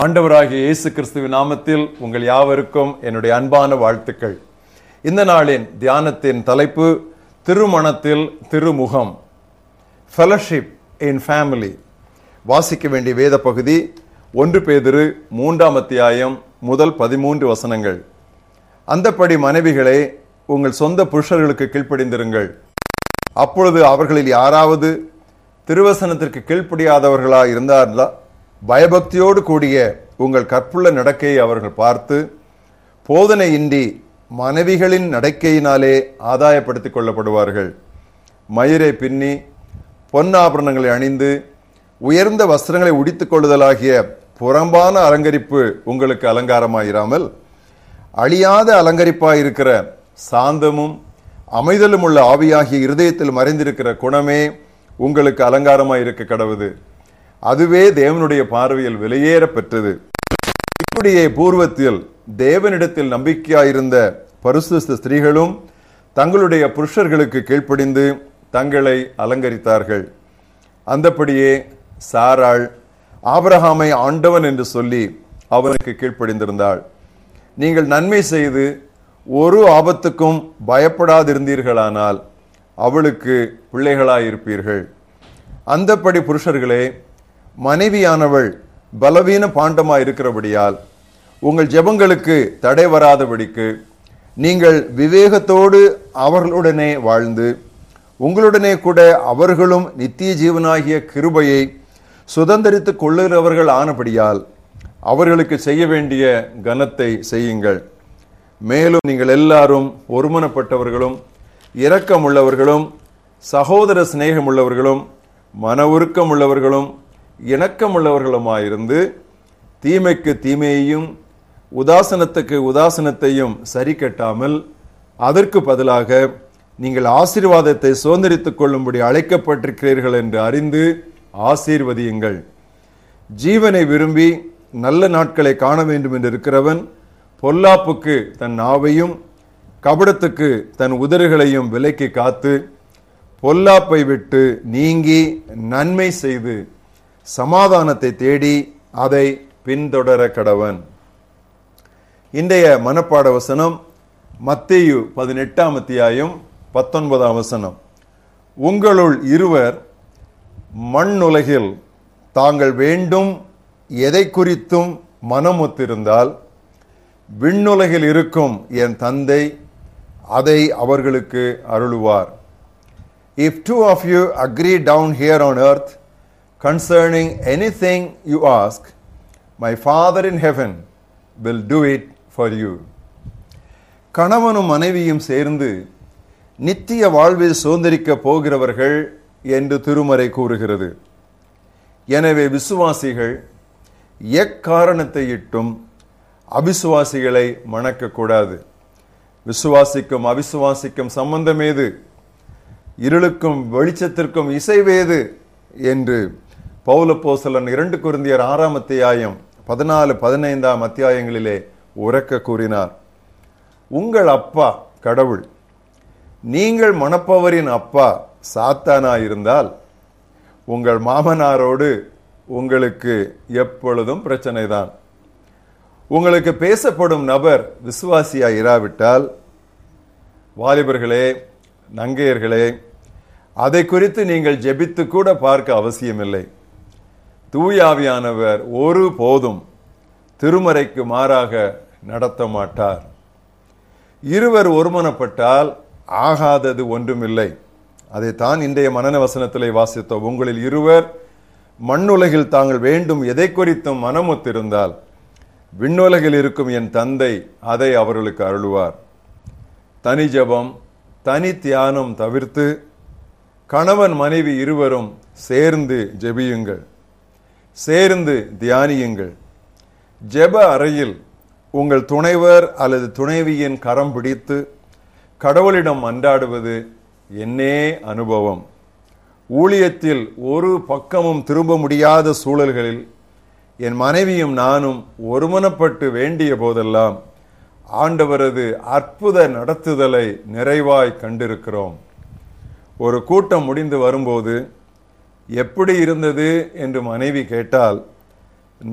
ஆண்டவராகிய இயேசு கிறிஸ்துவின் நாமத்தில் உங்கள் யாவருக்கும் என்னுடைய அன்பான வாழ்த்துக்கள். இந்த நாளின் தியானத்தின் தலைப்பு திருமணத்தில் திருமுகம். ஃபெலோஷிப் இன் ஃபேமிலி வாசிக்க வேண்டிய வேத பகுதி ஒன்று பேதிரு மூன்றாம் அத்தியாயம் முதல் பதிமூன்று வசனங்கள். அந்தப்படி மனைவிகளே உங்கள் சொந்த புருஷர்களுக்கு கீழ்ப்படிந்திருங்கள். அப்பொழுது அவர்களில் யாராவது திருவசனத்திற்கு கீழ்ப்படியாதவர்களாக இருந்தார்களா? பயபக்தியோடு கூடிய உங்கள் கற்புள்ள நடக்கையை அவர்கள் பார்த்து போதனையின்றி மனைவிகளின் நடக்கையினாலே ஆதாயப்படுத்திக் கொள்ளப்படுவார்கள். மயிரை பின்னி பொன்னாபரணங்களை அணிந்து உயர்ந்த வஸ்திரங்களை உடித்துக் கொள்ளுதலாகிய புறம்பான அலங்கரிப்பு உங்களுக்கு அலங்காரமாயிராமல் அழியாத அலங்கரிப்பாயிருக்கிற சாந்தமும் அமைதலும் உள்ள ஆவியாகிய இருதயத்தில் மறைந்திருக்கிற குணமே உங்களுக்கு அலங்காரமாயிருக்க கடவுது. அதுவே தேவனுடைய பார்வையில் வெளியேற பெற்றது. இப்படியே பூர்வத்தில் தேவனிடத்தில் நம்பிக்கையாயிருந்த பரிசுத்த ஸ்திரீகளும் தங்களுடைய புருஷர்களுக்கு கீழ்ப்படிந்து தங்களை அலங்கரித்தார்கள். அந்தப்படியே சாராள் ஆபரஹாமை ஆண்டவன் என்று சொல்லி அவனுக்கு கீழ்ப்படிந்திருந்தாள். நீங்கள் நன்மை செய்து ஒரு ஆபத்துக்கும் பயப்படாதிருந்தீர்களானால் அவளுக்கு பிள்ளைகளாயிருப்பீர்கள். அந்தப்படி புருஷர்களே மனைவியானவள் பலவீன பாண்டமா இருக்கிறபடியால் உங்கள் ஜெபங்களுக்கு தடை வராதபடிக்கு நீங்கள் விவேகத்தோடு அவர்களுடனே வாழ்ந்து உங்களுடனே கூட அவர்களும் நித்திய ஜீவனாகிய கிருபையை சுதந்திரித்து கொள்ளுகிறவர்கள் ஆனபடியால் அவர்களுக்கு செய்ய வேண்டிய கனத்தை செய்யுங்கள். மேலும் நீங்கள் எல்லாரும் ஒருமனப்பட்டவர்களும் இரக்கம் உள்ளவர்களும் சகோதர சிநேகம் உள்ளவர்களும் மன உருக்கம் உள்ளவர்களும் இணக்கமுள்ளவர்களுமாயிருந்து தீமைக்கு தீமையையும் உதாசனத்துக்கு உதாசனத்தையும் சரி கட்டாமல் அதற்கு பதிலாக நீங்கள் ஆசீர்வாதத்தை சுதந்திரித்துக் கொள்ளும்படி அழைக்கப்பட்டிருக்கிறீர்கள் என்று அறிந்து ஆசீர்வதியுங்கள். ஜீவனை விரும்பி நல்ல நாட்களை காண வேண்டும் என்று இருக்கிறவன் பொல்லாப்புக்கு தன் நாவையும் கபடத்துக்கு தன் உதறுகளையும் விலைக்கு காத்து பொல்லாப்பை விட்டு நீங்கி நன்மை செய்து சமாதானத்தை தேடி அதை பின்தொடர கடவன். இன்றைய மனப்பாட வசனம் மத்தேயு பதினெட்டாம் அத்தியாயம் பத்தொன்பதாம் வசனம். உங்களுள் இருவர் மண்ணுலகில் தாங்கள் வேண்டும் எதை குறித்தும் மனமொத்திருந்தால் விண்ணுலகில் இருக்கும் என் தந்தை அதை அவர்களுக்கு அருளுவார். If two of you agree down here on earth concerning anything you ask, my Father in heaven will do it for you. கணவனும் மனைவியும் சேர்ந்து நித்திய வாழ்வில் சுதந்திரிக்க போகிறவர்கள் என்று திருமறை கூறுகிறது. எனவே விசுவாசிகள் எக்காரணத்தை இட்டும் அவிசுவாசிகளை மணக்கக்கூடாது விசுவாசிக்கும் அவிசுவாசிக்கும் சம்பந்தமேது இருளுக்கும் வெளிச்சத்திற்கும் இசைவேது என்று பௌலப்போசலன் இரண்டு குருந்தியர் ஆறாம் அத்தியாயம் பதினாலு பதினைந்தாம் அத்தியாயங்களிலே உறக்க கூறினார். உங்கள் அப்பா கடவுள் நீங்கள் மணப்பவரின் அப்பா சாத்தானா இருந்தால் உங்கள் மாமனாரோடு உங்களுக்கு எப்பொழுதும் பிரச்சனை தான் உங்களுக்கு பேசப்படும் நபர் விசுவாசியா இராவிட்டால் வாலிபர்களே நங்கையர்களே அதை குறித்து நீங்கள் ஜெபித்து கூட பார்க்க அவசியமில்லை. தூயாவியானவர் ஒரு போதும் திருமறைக்கு மாறாக நடத்த மாட்டார். இருவர் ஒருமனப்பட்டால் ஆகாதது ஒன்றுமில்லை. அதைத்தான் இன்றைய மனன வசனத்திலே வாசித்தோம். உங்களில் இருவர் மண்ணுலகில் தாங்கள் வேண்டும் எதை குறித்தும் மனமொத்திருந்தால் விண்ணுலகில் இருக்கும் என் தந்தை அதை அவர்களுக்கு அருளுவார். தனி ஜபம் தனி தியானம் தவிர்த்து கணவன் மனைவி இருவரும் சேர்ந்து ஜெபியுங்கள். சேர்ந்து தியானியுங்கள். ஜெப அறையில் உங்கள் துணைவர் அல்லது துணைவியின் கரம் பிடித்து கடவுளிடம் அன்றாடுவது என்னே அனுபவம். ஊழியத்தில் ஒரு பக்கமும் திரும்ப முடியாத சூழல்களில் என் மனைவியும் நானும் ஒருமனப்பட்டு வேண்டிய போதெல்லாம் ஆண்டவரது அற்புத நடத்துதலை நிறைவாய் கண்டிருக்கிறோம். ஒரு கூட்டம் முடிந்து வரும்போது எப்படி இருந்தது என்று மனைவி கேட்டால்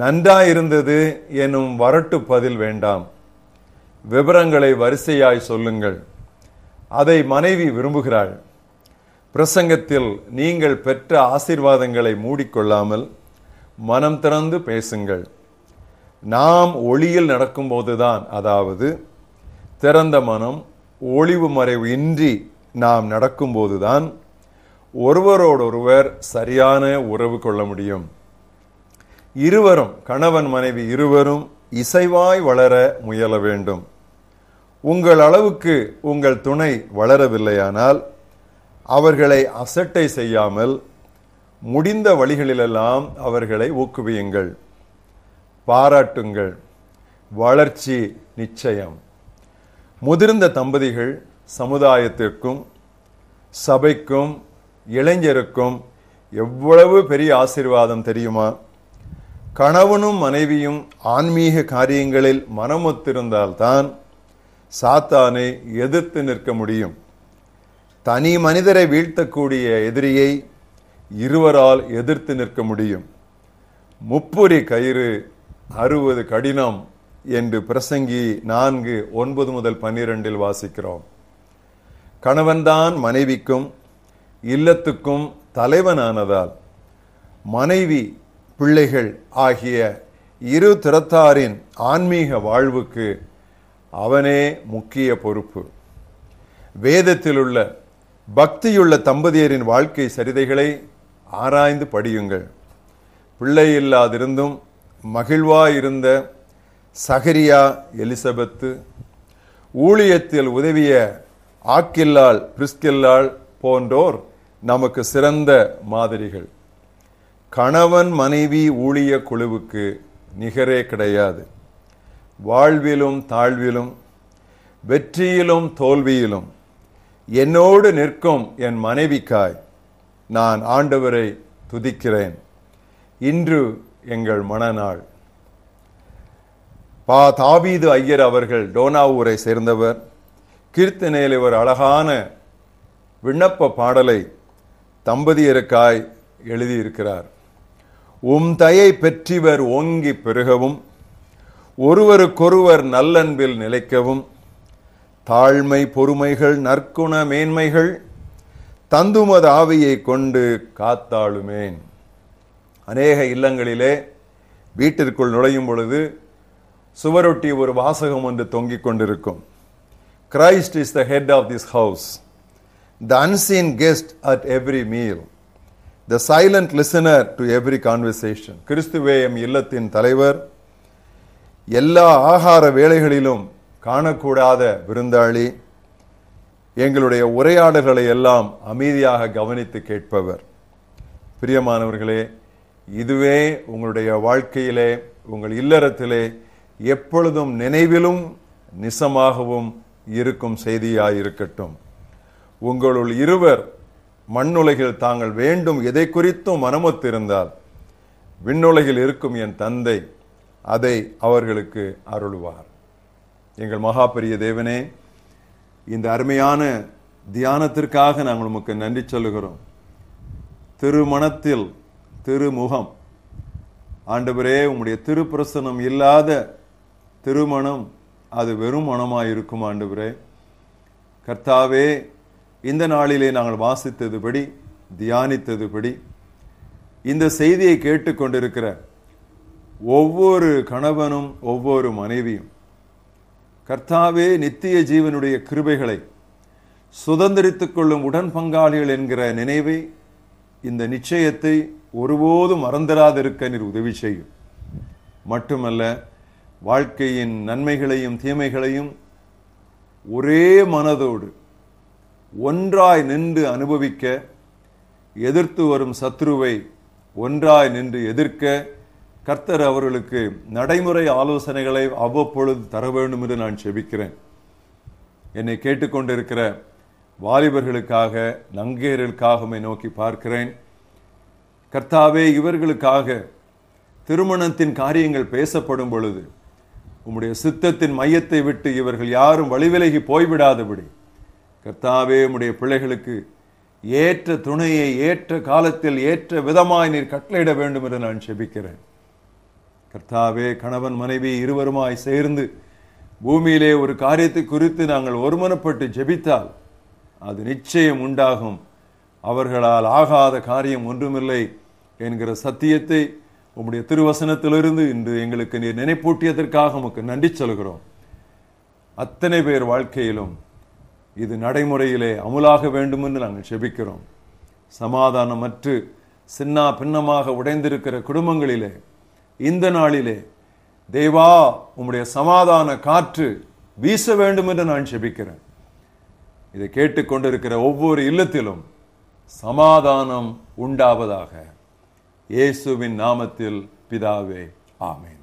நன்றாயிருந்தது எனும் வரட்டு பதில் வேண்டாம். விவரங்களை வரிசையாய் சொல்லுங்கள். அதை மனைவி விரும்புகிறாள். பிரசங்கத்தில் நீங்கள் பெற்ற ஆசீர்வாதங்களை மூடிக்கொள்ளாமல் மனம் திறந்து பேசுங்கள். நாம் ஒளியில் நடக்கும்போதுதான் அதாவது திறந்த மனம் ஒளிவு மறைவு இன்றி நாம் நடக்கும்போதுதான் ஒருவரோடொருவர் சரியான உறவு கொள்ள முடியும். இருவரும் கணவன் மனைவி இருவரும் இசைவாய் வளர முயல வேண்டும். உங்கள் அளவுக்கு உங்கள் துணை வளரவில்லையானால் அவர்களை அசட்டை செய்யாமல் முடிந்த வழிகளிலெல்லாம் அவர்களை ஊக்குவியுங்கள். பாராட்டுங்கள். வளர்ச்சி நிச்சயம். முதிர்ந்த தம்பதிகள் சமுதாயத்திற்கும் சபைக்கும் இளைஞருக்கும் எவ்வளவு பெரிய ஆசீர்வாதம் தெரியுமா? கணவனும் மனைவியும் ஆன்மீக காரியங்களில் மனமொத்திருந்தால்தான் சாத்தானை எதிர்த்து நிற்க முடியும். தனி மனிதரை வீழ்த்தக்கூடிய எதிரியை இருவரால் எதிர்த்து நிற்க முடியும். முப்புரி கயிறு அறுபது கடினம் என்று பிரசங்கி நான்கு ஒன்பது முதல் பன்னிரெண்டில் வாசிக்கிறோம். கணவன்தான் மனைவிக்கும் இல்லத்துக்கும் தலைவனானதால் மனைவி பிள்ளைகள் ஆகிய இரு திறத்தாரின் ஆன்மீக வாழ்வுக்கு அவனே முக்கிய பொறுப்பு. வேதத்தில் உள்ள பக்தியுள்ள தம்பதியரின் வாழ்க்கை சரிதைகளை ஆராய்ந்து படியுங்கள். பிள்ளை இல்லாதிருந்தும் மகிழ்வாயிருந்த சகரியா எலிசபெத்து ஊழியத்தில் உதவிய ஆக்கில்லாள் பிரிஸ்கில்லாள் போன்றோர் நமக்கு சிறந்த மாதிரிகள். கணவன் மனைவி ஊழிய குழுவுக்கு நிகரே கிடையாது. வாழ்விலும் தாழ்விலும் வெற்றியிலும் தோல்வியிலும் என்னோடு நிற்கும் என் மனைவிக்காய் நான் ஆண்டவரை துதிக்கிறேன். இன்று எங்கள் மனநாள். பா தாபீது ஐயர் அவர்கள் டோனாவூரை சேர்ந்தவர். கீர்த்தனையில் இவர் அழகான விண்ணப்ப பாடலை தம்பதியருக்காய் எழுதியிருக்கிறார். உம் தயை பெற்றிவர் ஓங்கி பெருகவும் ஒருவருக்கொருவர் நல்லன்பில் நிலைக்கவும் தாழ்மை பொறுமைகள் நற்குண மேன்மைகள் தந்துமது ஆவியை கொண்டு காத்தாளுமேன். அநேக இல்லங்களிலே வீட்டிற்குள் நுழையும் பொழுது சுவரொட்டி ஒரு வாசகம் ஒன்று தொங்கிக் கொண்டிருக்கும். Christ is the head of this house the unseen guest at every meal the silent listener to every conversation. கிறிஸ்துவே எம் இல்லத்தின் தலைவர். எல்லா ஆகார வேலைகளிலும் காணக்கூடாத விருந்தாளி. எங்களுடைய உரையாடல்களை எல்லாம் அமைதியாக கவனித்து கேட்பவர். பிரியமானவர்களே இதுவே உங்களுடைய வாழ்க்கையிலே உங்கள் இல்லறத்திலே எப்பொழுதும் நினைவிலும் நிசமாகவும் இருக்கும் செய்தியாயிருக்கட்டும். உங்களுள் இருவர் மண்ணுலகில் தாங்கள் வேண்டும் எதை குறித்தும் மனமொத்திருந்தால் விண்ணுலகில் இருக்கும் என் தந்தை அதை அவர்களுக்கு அருளுவார். எங்கள் மகாபெரிய தேவனே இந்த அருமையான தியானத்திற்காக நாங்கள் உமக்கு நன்றி சொல்லுகிறோம். திருமணத்தில் திருமுகம். ஆண்டவரே உம்முடைய திருப்பிரசனம் இல்லாத திருமணம் அது வெறும் மனமாயிருக்கும் ஆண்டவரே. கர்த்தாவே இந்த நாளிலே நாங்கள் வாசித்ததுபடி தியானித்ததுபடி இந்த செய்தியை கேட்டுக்கொண்டிருக்கிற ஒவ்வொரு கணவனும் ஒவ்வொரு மனைவியும் கர்த்தாவே நித்திய ஜீவனுடைய கிருபைகளை சுதந்திரித்துக் கொள்ளும் உடன் பங்காளிகள் என்கிற நினைவை இந்த நிச்சயத்தை ஒருபோதும் மறந்துடாதிருக்க நீர் உதவி செய்யும். மட்டுமல்ல வாழ்க்கையின் நன்மைகளையும் தீமைகளையும் ஒரே மனதோடு ஒன்றாய் நின்று அனுபவிக்க எதிர்த்து வரும் சத்ருவை ஒன்றாய் நின்று எதிர்க்க கர்த்தர் அவர்களுக்கு நடைமுறை ஆலோசனைகளை அவ்வப்பொழுது தர வேண்டும் என்று நான் செபிக்கிறேன். என்னை கேட்டுக்கொண்டிருக்கிற வாலிபர்களுக்காக நங்கையர்களுக்காக நோக்கி பார்க்கிறேன். கர்த்தாவே இவர்களுக்காக திருமணத்தின் காரியங்கள் பேசப்படும் பொழுது உம்முடைய சித்தத்தின் மையத்தை விட்டு இவர்கள் யாரும் வழிவிலகி போய்விடாதபடி கர்த்தாவே உம்முடைய பிள்ளைகளுக்கு ஏற்ற துணையை ஏற்ற காலத்தில் ஏற்ற விதமாய் நீர் கட்டளையிட வேண்டும் என்று நான் செபிக்கிறேன். கர்த்தாவே கணவன் மனைவி இருவருமாய் சேர்ந்து பூமியிலே ஒரு காரியத்தை குறித்து நாங்கள் ஒருமனப்பட்டு ஜெபித்தால் அது நிச்சயம் உண்டாகும். அவர்களால் ஆகாத காரியம் ஒன்றுமில்லை என்கிற சத்தியத்தை உம்முடைய திருவசனத்திலிருந்து இன்று எங்களுக்கு நீர் நினைப்பூட்டியதற்காக உமக்கு நன்றி சொல்கிறோம். அத்தனை பேர் வாழ்க்கையிலும் இது நடைமுறையிலே அமுலாக வேண்டும் என்று நாங்கள் செபிக்கிறோம். சமாதானமற்று சின்னா பின்னமாக உடைந்திருக்கிற குடும்பங்களிலே இந்த நாளிலே தேவா உம்முடைய சமாதான காற்று வீச வேண்டும் என்று நான் செபிக்கிறேன். இதை கேட்டுக்கொண்டிருக்கிற ஒவ்வொரு இல்லத்திலும் சமாதானம் உண்டாவதாக. இயேசுவின் நாமத்தில் பிதாவே ஆமேன்.